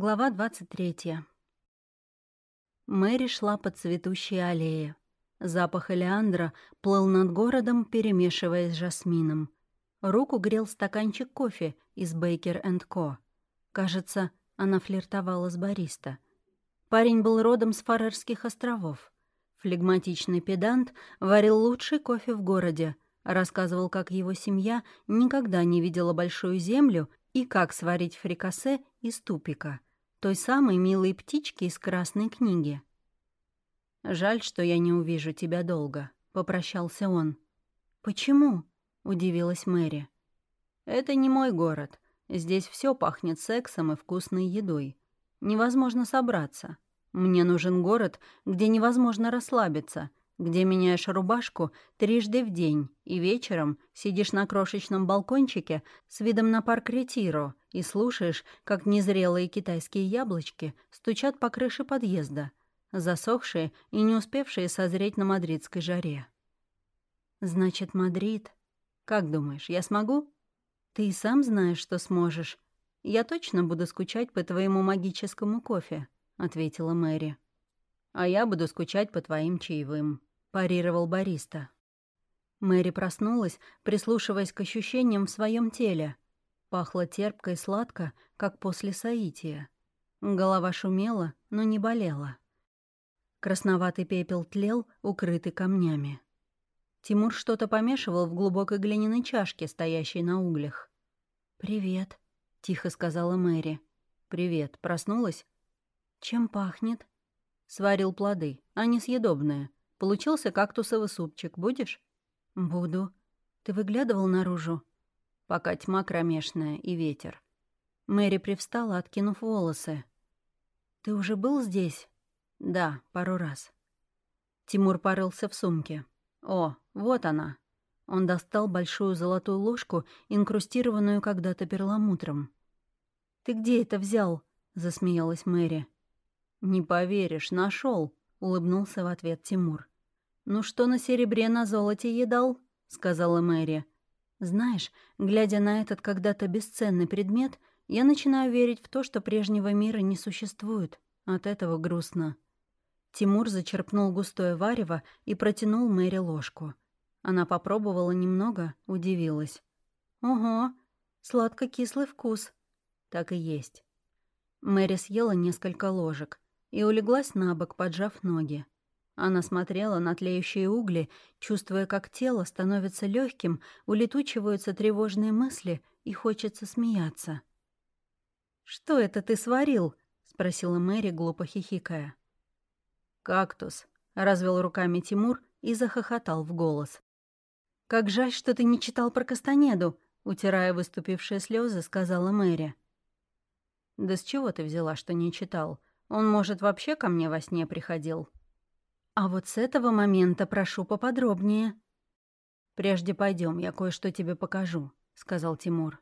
Глава 23. Мэри шла по цветущей аллее. Запах элеандра плыл над городом, перемешиваясь с жасмином. Руку грел стаканчик кофе из Бейкер энд Ко. Кажется, она флиртовала с бариста. Парень был родом с Фарерских островов. Флегматичный педант варил лучший кофе в городе, рассказывал, как его семья никогда не видела большую землю и как сварить фрикасе из тупика, той самой милой птички из красной книги. «Жаль, что я не увижу тебя долго», — попрощался он. «Почему?» — удивилась Мэри. «Это не мой город. Здесь все пахнет сексом и вкусной едой. Невозможно собраться. Мне нужен город, где невозможно расслабиться, где меняешь рубашку трижды в день и вечером сидишь на крошечном балкончике с видом на парк Ретиро и слушаешь, как незрелые китайские яблочки стучат по крыше подъезда, засохшие и не успевшие созреть на мадридской жаре. «Значит, Мадрид. Как думаешь, я смогу?» «Ты и сам знаешь, что сможешь. Я точно буду скучать по твоему магическому кофе», — ответила Мэри. «А я буду скучать по твоим чаевым», — парировал бариста. Мэри проснулась, прислушиваясь к ощущениям в своем теле. Пахло терпко и сладко, как после соития. Голова шумела, но не болела. Красноватый пепел тлел, укрытый камнями. Тимур что-то помешивал в глубокой глиняной чашке, стоящей на углях. «Привет», — тихо сказала Мэри. «Привет. Проснулась?» «Чем пахнет?» «Сварил плоды. Они съедобные. Получился кактусовый супчик. Будешь?» «Буду. Ты выглядывал наружу?» «Пока тьма кромешная и ветер». Мэри привстала, откинув волосы. «Ты уже был здесь?» «Да, пару раз». Тимур порылся в сумке. «О, вот она». Он достал большую золотую ложку, инкрустированную когда-то перламутром. «Ты где это взял?» — засмеялась Мэри. «Не поверишь, нашел, улыбнулся в ответ Тимур. «Ну что на серебре на золоте едал?» — сказала Мэри. «Знаешь, глядя на этот когда-то бесценный предмет, я начинаю верить в то, что прежнего мира не существует. От этого грустно». Тимур зачерпнул густое варево и протянул Мэри ложку. Она попробовала немного, удивилась. «Ого, сладко-кислый вкус». «Так и есть». Мэри съела несколько ложек и улеглась на бок, поджав ноги. Она смотрела на тлеющие угли, чувствуя, как тело становится легким, улетучиваются тревожные мысли и хочется смеяться. «Что это ты сварил?» — спросила Мэри, глупо хихикая. «Кактус», — развел руками Тимур и захохотал в голос. «Как жаль, что ты не читал про Кастанеду», — утирая выступившие слезы, сказала Мэри. «Да с чего ты взяла, что не читал? Он, может, вообще ко мне во сне приходил?» «А вот с этого момента прошу поподробнее». «Прежде пойдем, я кое-что тебе покажу», — сказал Тимур.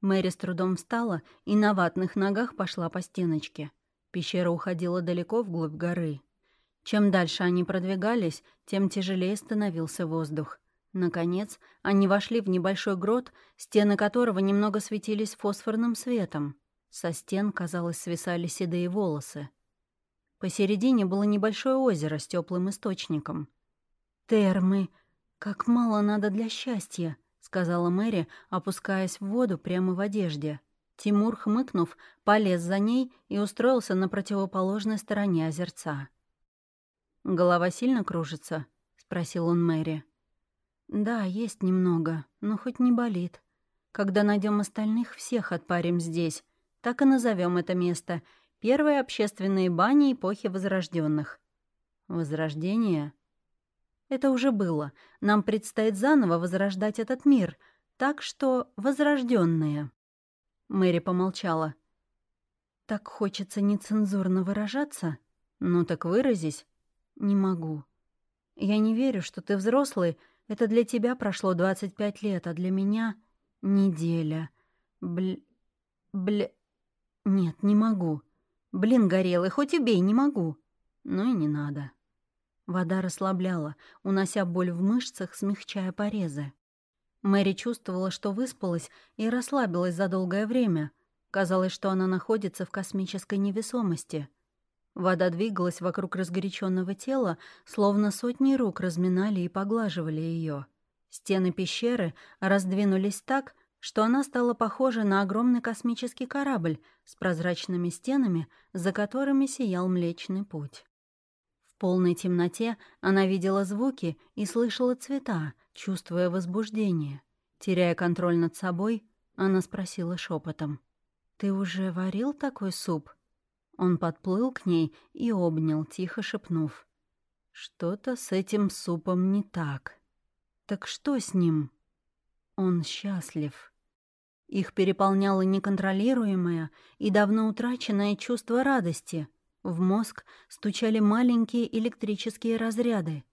Мэри с трудом встала и на ватных ногах пошла по стеночке. Пещера уходила далеко вглубь горы. Чем дальше они продвигались, тем тяжелее становился воздух. Наконец, они вошли в небольшой грот, стены которого немного светились фосфорным светом. Со стен, казалось, свисали седые волосы. Посередине было небольшое озеро с теплым источником. «Термы! Как мало надо для счастья!» — сказала Мэри, опускаясь в воду прямо в одежде. Тимур, хмыкнув, полез за ней и устроился на противоположной стороне озерца. «Голова сильно кружится?» — спросил он Мэри. «Да, есть немного, но хоть не болит. Когда найдем остальных, всех отпарим здесь. Так и назовем это место. Первые общественные бани эпохи Возрожденных. Возрождение? Это уже было. Нам предстоит заново возрождать этот мир. Так что возрожденные. Мэри помолчала. «Так хочется нецензурно выражаться? Ну так выразись». «Не могу. Я не верю, что ты взрослый. Это для тебя прошло 25 лет, а для меня — неделя. Бл... Бля... Нет, не могу. Блин, горелый, хоть убей, не могу. Ну и не надо». Вода расслабляла, унося боль в мышцах, смягчая порезы. Мэри чувствовала, что выспалась и расслабилась за долгое время. Казалось, что она находится в космической невесомости. Вода двигалась вокруг разгоряченного тела, словно сотни рук разминали и поглаживали ее. Стены пещеры раздвинулись так, что она стала похожа на огромный космический корабль с прозрачными стенами, за которыми сиял Млечный Путь. В полной темноте она видела звуки и слышала цвета, чувствуя возбуждение. Теряя контроль над собой, она спросила шепотом: «Ты уже варил такой суп?» Он подплыл к ней и обнял, тихо шепнув. «Что-то с этим супом не так. Так что с ним?» Он счастлив. Их переполняло неконтролируемое и давно утраченное чувство радости. В мозг стучали маленькие электрические разряды.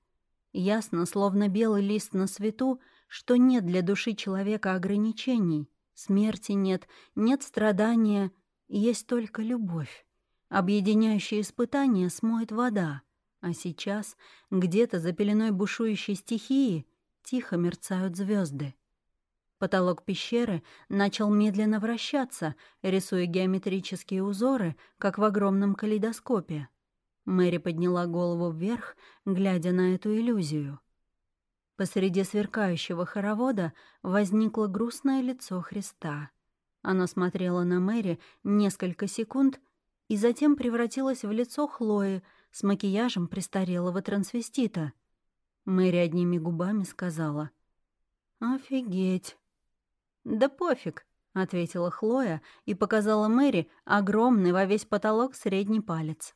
Ясно, словно белый лист на свету, что нет для души человека ограничений. Смерти нет, нет страдания, есть только любовь. Объединяющее испытание смоет вода, а сейчас где-то за пеленой бушующей стихии тихо мерцают звезды. Потолок пещеры начал медленно вращаться, рисуя геометрические узоры, как в огромном калейдоскопе. Мэри подняла голову вверх, глядя на эту иллюзию. Посреди сверкающего хоровода возникло грустное лицо Христа. Оно смотрело на Мэри несколько секунд и затем превратилось в лицо Хлои с макияжем престарелого трансвестита. Мэри одними губами сказала «Офигеть!» «Да пофиг», — ответила Хлоя и показала Мэри огромный во весь потолок средний палец.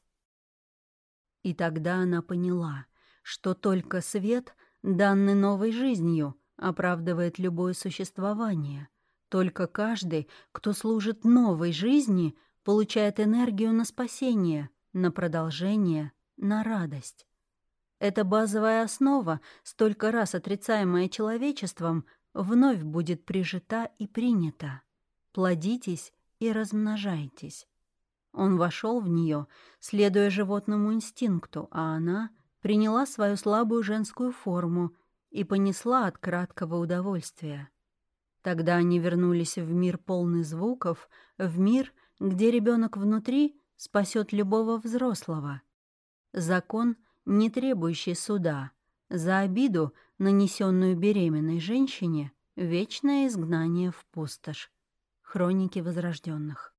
И тогда она поняла, что только свет, данный новой жизнью, оправдывает любое существование. Только каждый, кто служит новой жизни, получает энергию на спасение, на продолжение, на радость. Эта базовая основа, столько раз отрицаемая человечеством, вновь будет прижита и принята. Плодитесь и размножайтесь. Он вошел в нее, следуя животному инстинкту, а она приняла свою слабую женскую форму и понесла от краткого удовольствия. Тогда они вернулись в мир полный звуков, в мир, где ребенок внутри спасет любого взрослого. Закон, не требующий суда — за обиду, нанесенную беременной женщине, вечное изгнание в пустошь. Хроники возрожденных.